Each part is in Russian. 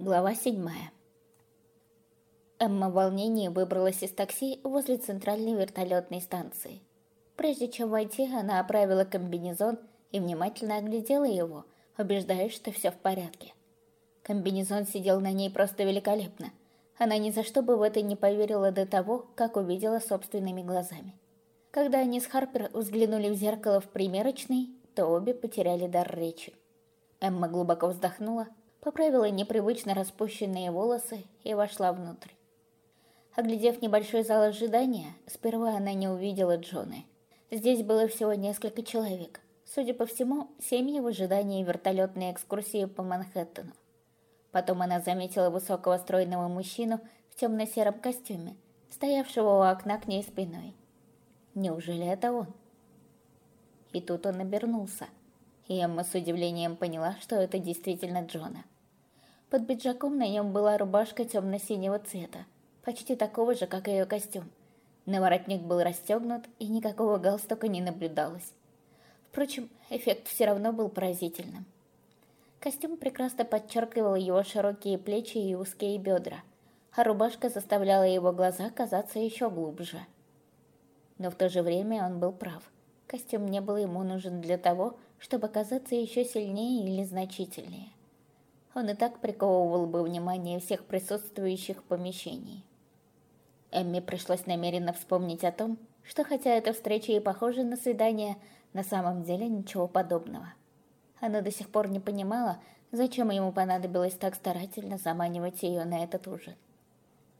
Глава седьмая. Эмма в волнении выбралась из такси возле центральной вертолетной станции. Прежде чем войти, она оправила комбинезон и внимательно оглядела его, убеждаясь, что все в порядке. Комбинезон сидел на ней просто великолепно. Она ни за что бы в это не поверила до того, как увидела собственными глазами. Когда они с Харпер взглянули в зеркало в примерочной, то обе потеряли дар речи. Эмма глубоко вздохнула, поправила непривычно распущенные волосы и вошла внутрь. Оглядев небольшой зал ожидания, сперва она не увидела Джона. Здесь было всего несколько человек. Судя по всему, семьи в ожидании вертолетной экскурсии по Манхэттену. Потом она заметила высокого стройного мужчину в темно-сером костюме, стоявшего у окна к ней спиной. Неужели это он? И тут он обернулся, и Эмма с удивлением поняла, что это действительно Джона. Под пиджаком на нем была рубашка темно-синего цвета, почти такого же, как ее костюм. Наворотник был расстегнут, и никакого галстука не наблюдалось. Впрочем, эффект все равно был поразительным. Костюм прекрасно подчеркивал его широкие плечи и узкие бедра, а рубашка заставляла его глаза казаться еще глубже. Но в то же время он был прав. Костюм не был ему нужен для того, чтобы казаться еще сильнее или значительнее он и так приковывал бы внимание всех присутствующих в помещении. Эмми пришлось намеренно вспомнить о том, что хотя эта встреча и похожа на свидание, на самом деле ничего подобного. Она до сих пор не понимала, зачем ему понадобилось так старательно заманивать ее на этот ужин.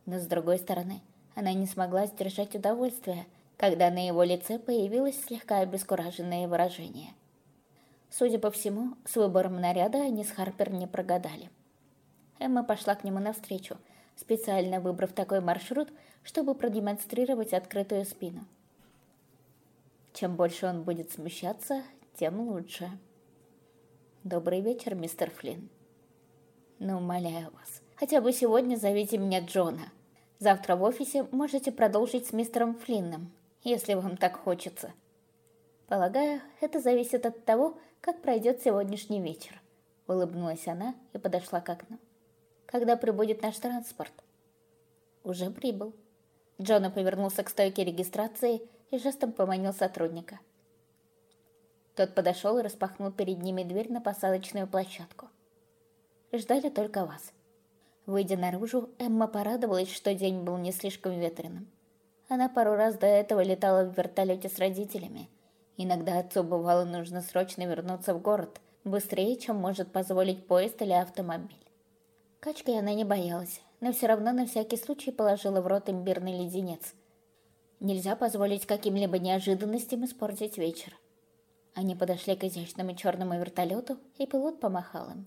Но с другой стороны, она не смогла сдержать удовольствие, когда на его лице появилось слегка обескураженное выражение. Судя по всему, с выбором наряда они с Харпер не прогадали. Эмма пошла к нему навстречу, специально выбрав такой маршрут, чтобы продемонстрировать открытую спину. Чем больше он будет смущаться, тем лучше. Добрый вечер, мистер Флинн. Но умоляю вас, хотя бы сегодня зовите меня Джона. Завтра в офисе можете продолжить с мистером Флинном, если вам так хочется. Полагаю, это зависит от того, как пройдет сегодняшний вечер», — улыбнулась она и подошла к окну. «Когда прибудет наш транспорт?» «Уже прибыл». Джона повернулся к стойке регистрации и жестом поманил сотрудника. Тот подошел и распахнул перед ними дверь на посадочную площадку. Ждали только вас. Выйдя наружу, Эмма порадовалась, что день был не слишком ветреным. Она пару раз до этого летала в вертолете с родителями — Иногда отцу бывало нужно срочно вернуться в город, быстрее, чем может позволить поезд или автомобиль. Качкой она не боялась, но все равно на всякий случай положила в рот имбирный леденец. Нельзя позволить каким-либо неожиданностям испортить вечер. Они подошли к изящному черному вертолету, и пилот помахал им.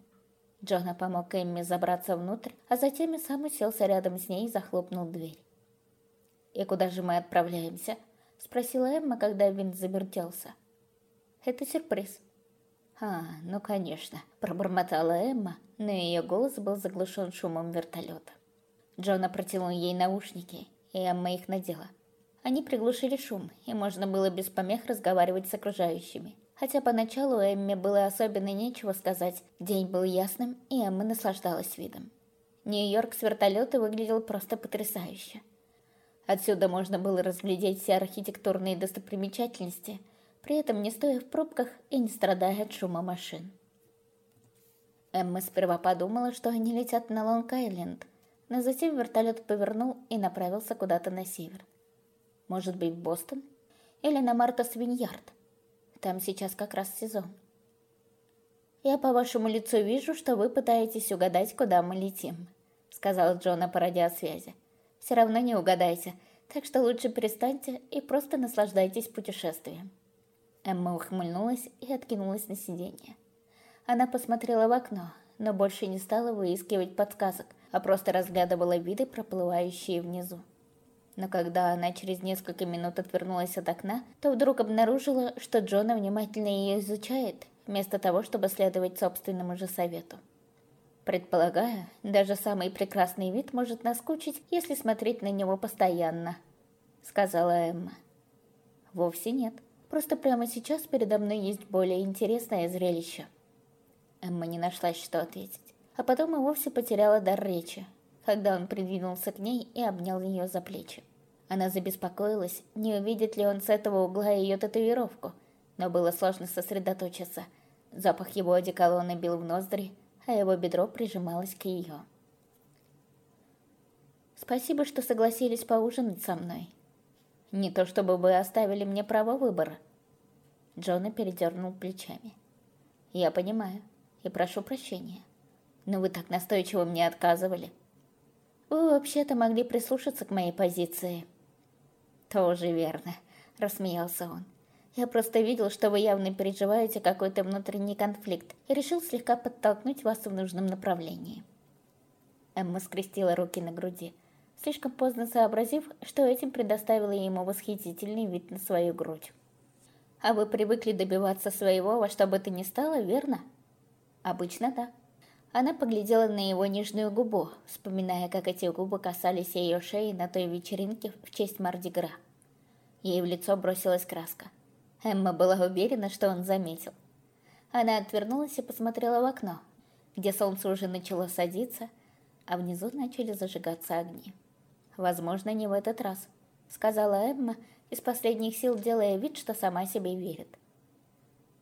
Джона помог Эмми забраться внутрь, а затем и сам уселся рядом с ней и захлопнул дверь. «И куда же мы отправляемся?» Спросила Эмма, когда винт завертелся. Это сюрприз. А, ну конечно, пробормотала Эмма, но ее голос был заглушен шумом вертолета. Джона протянул ей наушники, и Эмма их надела. Они приглушили шум, и можно было без помех разговаривать с окружающими. Хотя поначалу Эмме было особенно нечего сказать, день был ясным, и Эмма наслаждалась видом. Нью-Йорк с вертолета выглядел просто потрясающе. Отсюда можно было разглядеть все архитектурные достопримечательности, при этом не стоя в пробках и не страдая от шума машин. Эмма сперва подумала, что они летят на Лонг-Айленд, но затем вертолет повернул и направился куда-то на север. Может быть, в Бостон? Или на Мартас Виньярд? Там сейчас как раз сезон. «Я по вашему лицу вижу, что вы пытаетесь угадать, куда мы летим», — сказал Джона по радиосвязи все равно не угадаете, так что лучше перестаньте и просто наслаждайтесь путешествием». Эмма ухмыльнулась и откинулась на сиденье. Она посмотрела в окно, но больше не стала выискивать подсказок, а просто разглядывала виды, проплывающие внизу. Но когда она через несколько минут отвернулась от окна, то вдруг обнаружила, что Джона внимательно ее изучает, вместо того, чтобы следовать собственному же совету. Предполагаю, даже самый прекрасный вид может наскучить, если смотреть на него постоянно», — сказала Эмма. «Вовсе нет. Просто прямо сейчас передо мной есть более интересное зрелище». Эмма не нашлась, что ответить. а потом и вовсе потеряла дар речи, когда он придвинулся к ней и обнял ее за плечи. Она забеспокоилась, не увидит ли он с этого угла ее татуировку, но было сложно сосредоточиться. Запах его одеколона бил в ноздри, а его бедро прижималось к ее. «Спасибо, что согласились поужинать со мной. Не то чтобы вы оставили мне право выбора». Джона передернул плечами. «Я понимаю и прошу прощения, но вы так настойчиво мне отказывали. Вы вообще-то могли прислушаться к моей позиции». «Тоже верно», — рассмеялся он. «Я просто видел, что вы явно переживаете какой-то внутренний конфликт и решил слегка подтолкнуть вас в нужном направлении». Эмма скрестила руки на груди, слишком поздно сообразив, что этим предоставила ему восхитительный вид на свою грудь. «А вы привыкли добиваться своего во что бы то ни стало, верно?» «Обычно да». Она поглядела на его нежную губу, вспоминая, как эти губы касались ее шеи на той вечеринке в честь Мардигра. Ей в лицо бросилась краска. Эмма была уверена, что он заметил. Она отвернулась и посмотрела в окно, где солнце уже начало садиться, а внизу начали зажигаться огни. «Возможно, не в этот раз», — сказала Эмма, из последних сил делая вид, что сама себе верит.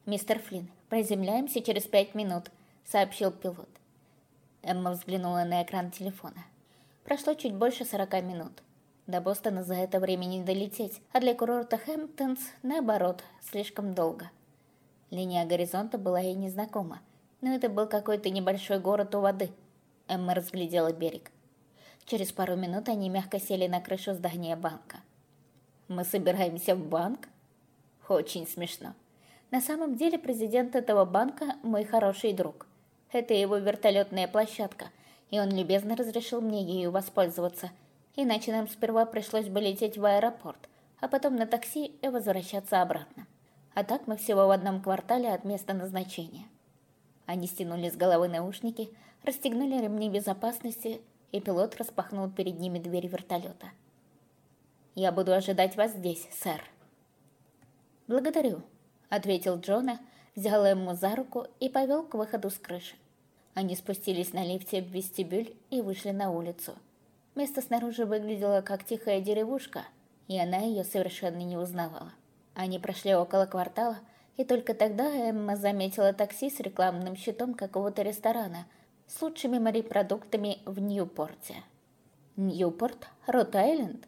«Мистер Флинн, приземляемся через пять минут», — сообщил пилот. Эмма взглянула на экран телефона. Прошло чуть больше сорока минут. До Бостона за это время не долететь, а для курорта Хэмптонс, наоборот, слишком долго. Линия горизонта была ей незнакома, но это был какой-то небольшой город у воды. Эмма разглядела берег. Через пару минут они мягко сели на крышу здания банка. «Мы собираемся в банк?» «Очень смешно. На самом деле президент этого банка – мой хороший друг. Это его вертолетная площадка, и он любезно разрешил мне ею воспользоваться. Иначе нам сперва пришлось бы лететь в аэропорт, а потом на такси и возвращаться обратно. А так мы всего в одном квартале от места назначения. Они стянули с головы наушники, расстегнули ремни безопасности, и пилот распахнул перед ними дверь вертолета. «Я буду ожидать вас здесь, сэр». «Благодарю», — ответил Джона, взял ему за руку и повел к выходу с крыши. Они спустились на лифте в вестибюль и вышли на улицу. Место снаружи выглядело как тихая деревушка, и она ее совершенно не узнавала. Они прошли около квартала, и только тогда Эмма заметила такси с рекламным щитом какого-то ресторана с лучшими морепродуктами в Ньюпорте. Ньюпорт? Рот-Айленд?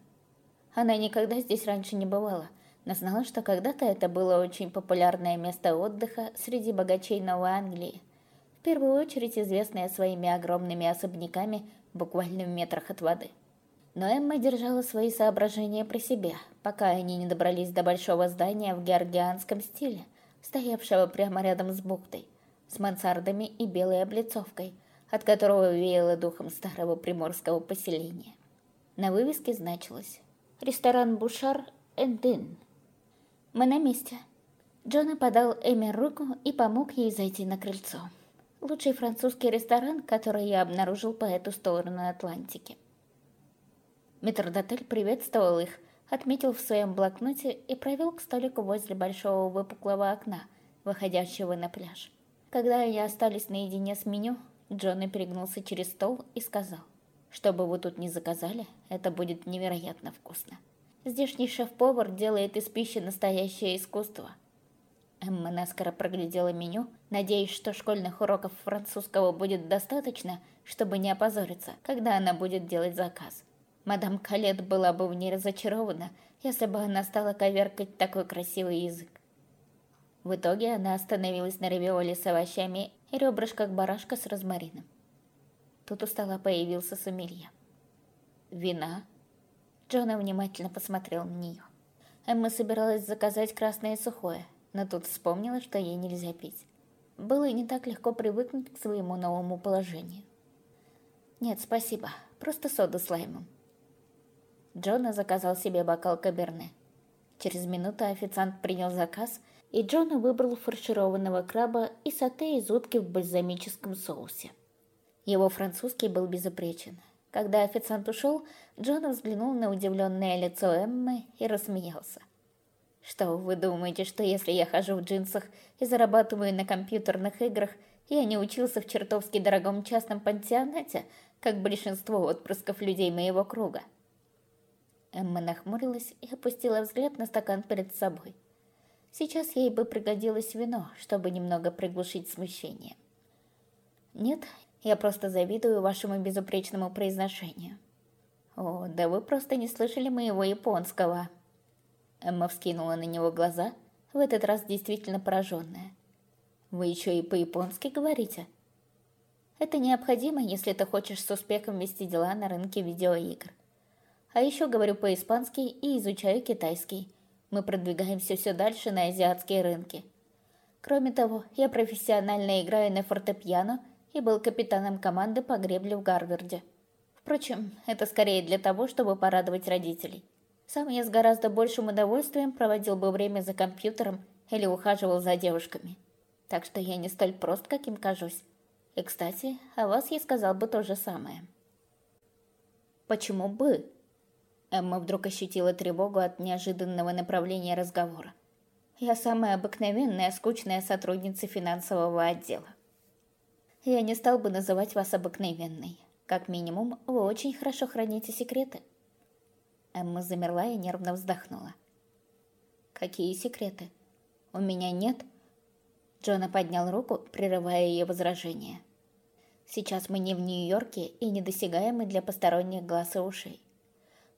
Она никогда здесь раньше не бывала, но знала, что когда-то это было очень популярное место отдыха среди богачей Новой Англии – в первую очередь известная своими огромными особняками буквально в метрах от воды. Но Эмма держала свои соображения при себе, пока они не добрались до большого здания в георгианском стиле, стоявшего прямо рядом с бухтой, с мансардами и белой облицовкой, от которого веяло духом старого приморского поселения. На вывеске значилось «Ресторан Бушар Эндин». «Мы на месте». Джона подал Эми руку и помог ей зайти на крыльцо лучший французский ресторан, который я обнаружил по эту сторону Атлантики. Метрдотель приветствовал их, отметил в своем блокноте и провел к столику возле большого выпуклого окна, выходящего на пляж. Когда они остались наедине с меню, Джонни перегнулся через стол и сказал, «Что бы вы тут ни заказали, это будет невероятно вкусно. Здешний шеф-повар делает из пищи настоящее искусство». Эмма наскоро проглядела меню, надеясь, что школьных уроков французского будет достаточно, чтобы не опозориться, когда она будет делать заказ. Мадам Калет была бы в ней разочарована, если бы она стала коверкать такой красивый язык. В итоге она остановилась на равиоле с овощами и ребрышках барашка с розмарином. Тут у стола появился сомелье. «Вина?» Джона внимательно посмотрел на нее. Эмма собиралась заказать красное сухое, но тут вспомнила, что ей нельзя пить. Было не так легко привыкнуть к своему новому положению. «Нет, спасибо, просто соду с лаймом». Джона заказал себе бокал каберне. Через минуту официант принял заказ, и Джона выбрал фаршированного краба и сате из утки в бальзамическом соусе. Его французский был безупречен. Когда официант ушел, Джона взглянул на удивленное лицо Эммы и рассмеялся. Что, вы думаете, что если я хожу в джинсах и зарабатываю на компьютерных играх, Я не учился в чертовски дорогом частном пансионате, как большинство отпрысков людей моего круга. Эмма нахмурилась и опустила взгляд на стакан перед собой. Сейчас ей бы пригодилось вино, чтобы немного приглушить смущение. Нет, я просто завидую вашему безупречному произношению. О, да вы просто не слышали моего японского. Эмма вскинула на него глаза, в этот раз действительно пораженная. Вы еще и по-японски говорите? Это необходимо, если ты хочешь с успехом вести дела на рынке видеоигр. А еще говорю по-испански и изучаю китайский. Мы продвигаемся все дальше на азиатские рынки. Кроме того, я профессионально играю на фортепиано и был капитаном команды по гребле в Гарварде. Впрочем, это скорее для того, чтобы порадовать родителей. Сам я с гораздо большим удовольствием проводил бы время за компьютером или ухаживал за девушками так что я не столь прост, каким кажусь. И, кстати, о вас я сказал бы то же самое. Почему бы? Эмма вдруг ощутила тревогу от неожиданного направления разговора. Я самая обыкновенная, скучная сотрудница финансового отдела. Я не стал бы называть вас обыкновенной. Как минимум, вы очень хорошо храните секреты. Эмма замерла и нервно вздохнула. Какие секреты? У меня нет Джона поднял руку, прерывая ее возражение. «Сейчас мы не в Нью-Йорке и недосягаемы для посторонних глаз и ушей.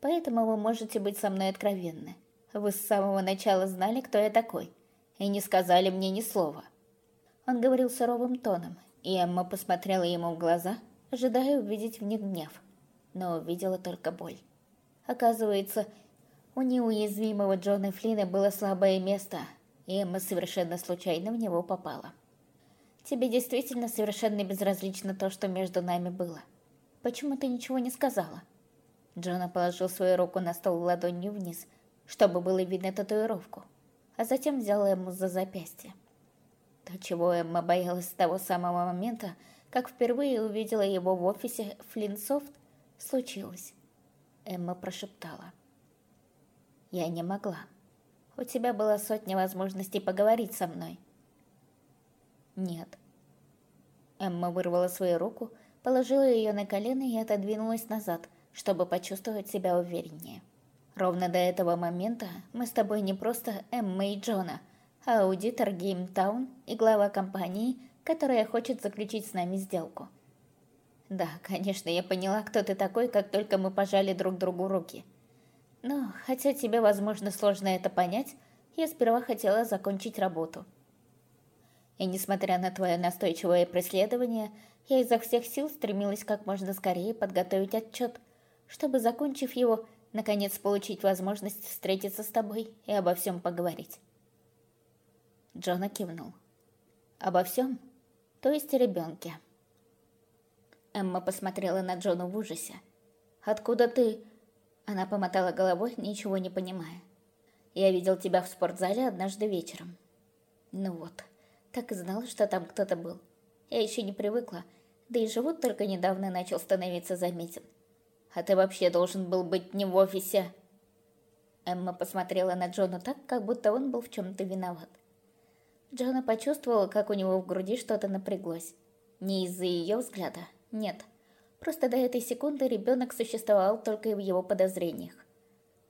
Поэтому вы можете быть со мной откровенны. Вы с самого начала знали, кто я такой, и не сказали мне ни слова». Он говорил суровым тоном, и Эмма посмотрела ему в глаза, ожидая увидеть в них гнев, но увидела только боль. Оказывается, у неуязвимого Джона Флина было слабое место — и Эмма совершенно случайно в него попала. Тебе действительно совершенно безразлично то, что между нами было. Почему ты ничего не сказала?» Джона положил свою руку на стол ладонью вниз, чтобы было видно татуировку, а затем взял Эмму за запястье. То, чего Эмма боялась с того самого момента, как впервые увидела его в офисе Флинсофт, случилось. Эмма прошептала. «Я не могла». У тебя была сотня возможностей поговорить со мной. Нет. Эмма вырвала свою руку, положила ее на колено и отодвинулась назад, чтобы почувствовать себя увереннее. Ровно до этого момента мы с тобой не просто Эмма и Джона, а аудитор Геймтаун и глава компании, которая хочет заключить с нами сделку. Да, конечно, я поняла, кто ты такой, как только мы пожали друг другу руки. Но, хотя тебе, возможно, сложно это понять, я сперва хотела закончить работу. И несмотря на твое настойчивое преследование, я изо всех сил стремилась как можно скорее подготовить отчет, чтобы, закончив его, наконец получить возможность встретиться с тобой и обо всем поговорить. Джона кивнул. «Обо всем? То есть о ребенке?» Эмма посмотрела на Джона в ужасе. «Откуда ты...» Она помотала головой, ничего не понимая. «Я видел тебя в спортзале однажды вечером». «Ну вот, так и знала, что там кто-то был. Я еще не привыкла, да и живот только недавно начал становиться заметен. А ты вообще должен был быть не в офисе». Эмма посмотрела на Джона так, как будто он был в чем-то виноват. Джона почувствовала, как у него в груди что-то напряглось. Не из-за ее взгляда, нет. Просто до этой секунды ребенок существовал только в его подозрениях.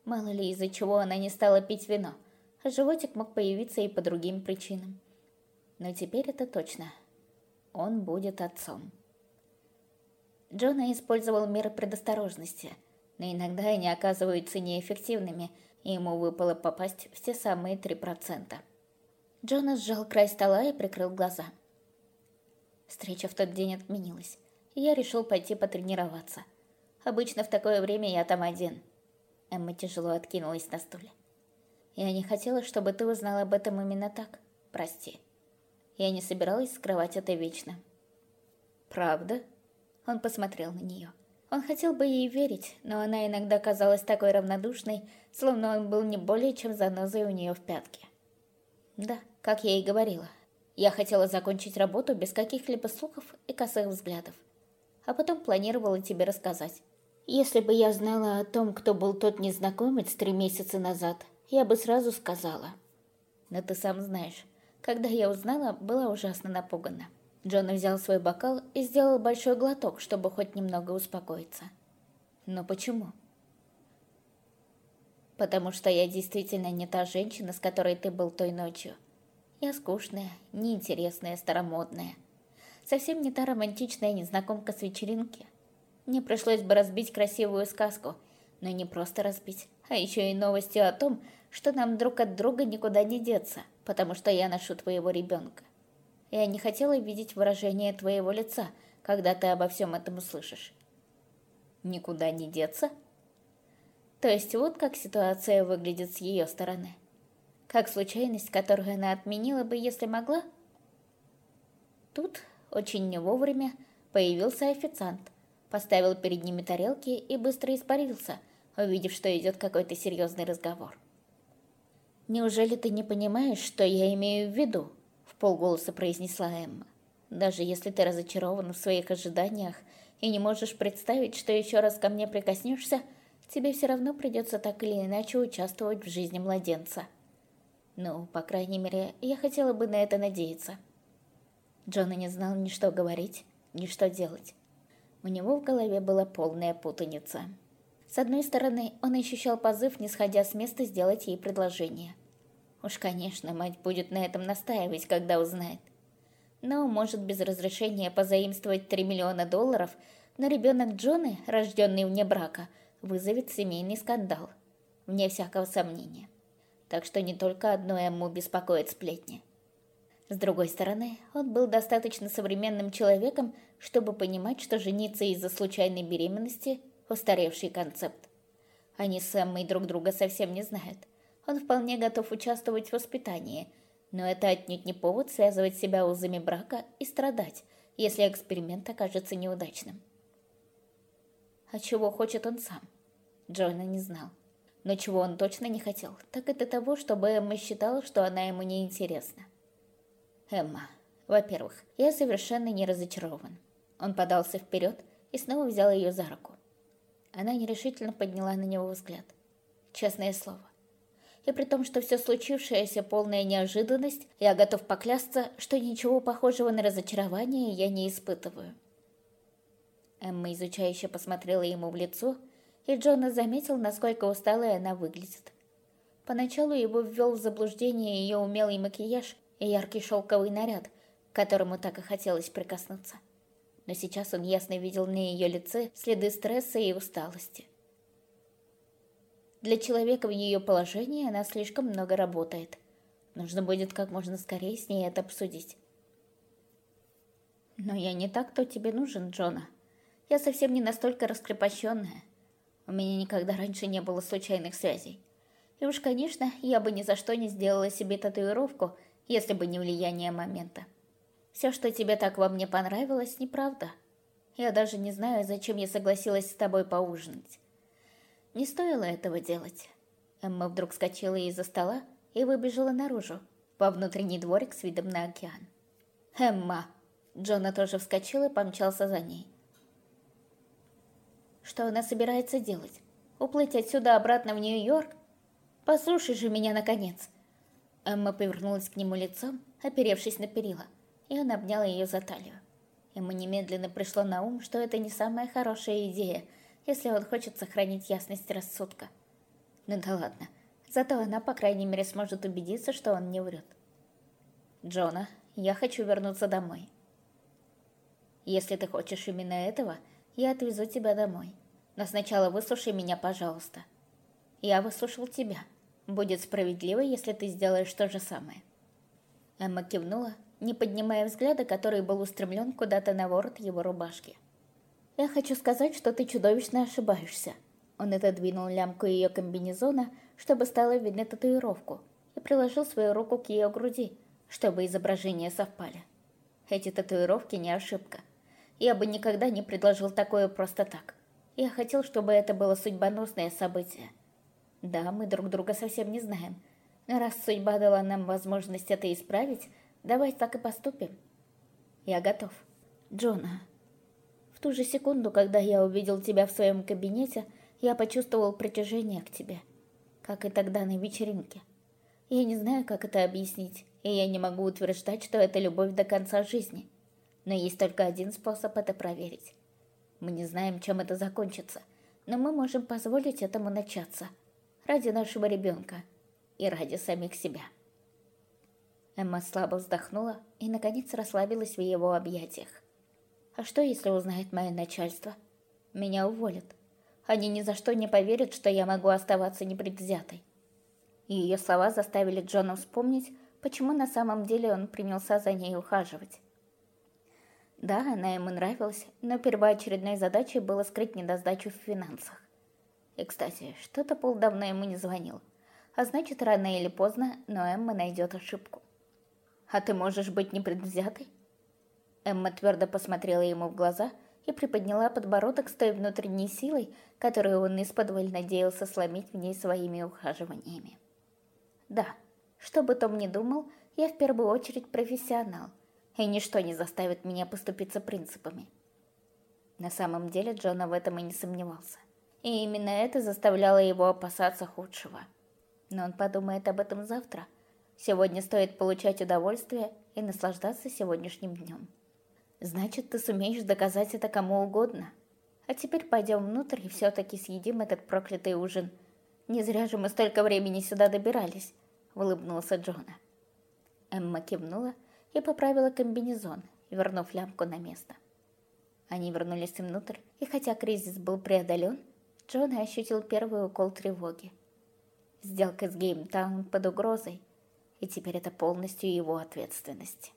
Мало ли из-за чего она не стала пить вино, а животик мог появиться и по другим причинам. Но теперь это точно. Он будет отцом. Джона использовал меры предосторожности, но иногда они оказываются неэффективными, и ему выпало попасть в те самые 3%. Джона сжал край стола и прикрыл глаза. Встреча в тот день отменилась я решил пойти потренироваться. Обычно в такое время я там один. Эмма тяжело откинулась на стуле. Я не хотела, чтобы ты узнал об этом именно так. Прости. Я не собиралась скрывать это вечно. Правда? Он посмотрел на нее. Он хотел бы ей верить, но она иногда казалась такой равнодушной, словно он был не более чем занозой у нее в пятке. Да, как я и говорила. Я хотела закончить работу без каких-либо слухов и косых взглядов а потом планировала тебе рассказать. Если бы я знала о том, кто был тот незнакомец три месяца назад, я бы сразу сказала. Но ты сам знаешь, когда я узнала, была ужасно напугана. Джон взял свой бокал и сделал большой глоток, чтобы хоть немного успокоиться. Но почему? Потому что я действительно не та женщина, с которой ты был той ночью. Я скучная, неинтересная, старомодная. Совсем не та романтичная незнакомка с вечеринки. Мне пришлось бы разбить красивую сказку, но не просто разбить, а еще и новостью о том, что нам друг от друга никуда не деться, потому что я ношу твоего ребенка. Я не хотела видеть выражение твоего лица, когда ты обо всем этом услышишь. Никуда не деться? То есть вот как ситуация выглядит с ее стороны. Как случайность, которую она отменила бы, если могла? Тут, очень не вовремя, появился официант, поставил перед ними тарелки и быстро испарился, увидев, что идет какой-то серьезный разговор. «Неужели ты не понимаешь, что я имею в виду?» — в полголоса произнесла Эмма. «Даже если ты разочарован в своих ожиданиях и не можешь представить, что еще раз ко мне прикоснешься, тебе все равно придется так или иначе участвовать в жизни младенца». Ну, по крайней мере, я хотела бы на это надеяться. Джона не знал ни что говорить, ни что делать. У него в голове была полная путаница. С одной стороны, он ощущал позыв, не сходя с места, сделать ей предложение. Уж, конечно, мать будет на этом настаивать, когда узнает. Но может без разрешения позаимствовать 3 миллиона долларов, но ребенок Джоны, рожденный вне брака, вызовет семейный скандал. Вне всякого сомнения так что не только одно ему беспокоит сплетни. С другой стороны, он был достаточно современным человеком, чтобы понимать, что жениться из-за случайной беременности – устаревший концепт. Они с Эммой друг друга совсем не знают. Он вполне готов участвовать в воспитании, но это отнюдь не повод связывать себя узами брака и страдать, если эксперимент окажется неудачным. А чего хочет он сам? Джона не знал. Но чего он точно не хотел, так это того, чтобы Эмма считала, что она ему не интересна. Эмма. Во-первых, я совершенно не разочарован. Он подался вперед и снова взял ее за руку. Она нерешительно подняла на него взгляд. Честное слово. И при том, что все случившееся полная неожиданность, я готов поклясться, что ничего похожего на разочарование я не испытываю. Эмма изучающе посмотрела ему в лицо и Джона заметил, насколько усталой она выглядит. Поначалу его ввел в заблуждение ее умелый макияж яркий шелковый наряд, к которому так и хотелось прикоснуться. Но сейчас он ясно видел на ее лице следы стресса и усталости. Для человека в ее положении она слишком много работает. Нужно будет как можно скорее с ней это обсудить. Но я не так, кто тебе нужен, Джона. Я совсем не настолько раскрепощенная. У меня никогда раньше не было случайных связей. И уж, конечно, я бы ни за что не сделала себе татуировку, если бы не влияние момента. Все, что тебе так во мне понравилось, неправда. Я даже не знаю, зачем я согласилась с тобой поужинать. Не стоило этого делать. Эмма вдруг скочила из-за стола и выбежала наружу, во внутренний дворик с видом на океан. «Эмма!» Джона тоже вскочил и помчался за ней. Что она собирается делать? Уплыть отсюда обратно в Нью-Йорк? Послушай же меня, наконец!» Эмма повернулась к нему лицом, оперевшись на перила, и он обнял ее за талию. Ему немедленно пришло на ум, что это не самая хорошая идея, если он хочет сохранить ясность рассудка. Ну да ладно, зато она, по крайней мере, сможет убедиться, что он не врет. «Джона, я хочу вернуться домой». «Если ты хочешь именно этого, я отвезу тебя домой. Но сначала выслушай меня, пожалуйста. Я выслушал тебя. Будет справедливо, если ты сделаешь то же самое». Эмма кивнула, не поднимая взгляда, который был устремлен куда-то на ворот его рубашки. «Я хочу сказать, что ты чудовищно ошибаешься». Он отодвинул лямку ее комбинезона, чтобы стало видно татуировку, и приложил свою руку к ее груди, чтобы изображения совпали. Эти татуировки не ошибка. Я бы никогда не предложил такое просто так. Я хотел, чтобы это было судьбоносное событие. Да, мы друг друга совсем не знаем. Раз судьба дала нам возможность это исправить, давай так и поступим. Я готов. Джона, в ту же секунду, когда я увидел тебя в своем кабинете, я почувствовал притяжение к тебе. Как и тогда на вечеринке. Я не знаю, как это объяснить, и я не могу утверждать, что это любовь до конца жизни. Но есть только один способ это проверить. Мы не знаем, чем это закончится, но мы можем позволить этому начаться. Ради нашего ребенка и ради самих себя. Эмма слабо вздохнула и, наконец, расслабилась в его объятиях. А что, если узнает мое начальство? Меня уволят. Они ни за что не поверят, что я могу оставаться непредвзятой. И ее слова заставили Джона вспомнить, почему на самом деле он принялся за ней ухаживать. Да, она ему нравилась, но первоочередной задачей было скрыть недосдачу в финансах. И, кстати, что-то Пол ему не звонил. А значит, рано или поздно, но Эмма найдет ошибку. «А ты можешь быть непредвзятой?» Эмма твердо посмотрела ему в глаза и приподняла подбородок с той внутренней силой, которую он исподволь надеялся сломить в ней своими ухаживаниями. «Да, что бы Том ни думал, я в первую очередь профессионал – и ничто не заставит меня поступиться принципами. На самом деле Джона в этом и не сомневался. И именно это заставляло его опасаться худшего. Но он подумает об этом завтра. Сегодня стоит получать удовольствие и наслаждаться сегодняшним днем. Значит, ты сумеешь доказать это кому угодно. А теперь пойдем внутрь и все-таки съедим этот проклятый ужин. Не зря же мы столько времени сюда добирались, улыбнулся Джона. Эмма кивнула и поправила комбинезон, вернув лямку на место. Они вернулись внутрь, и хотя кризис был преодолен, Джон ощутил первый укол тревоги. Сделка с Геймтаун под угрозой, и теперь это полностью его ответственность.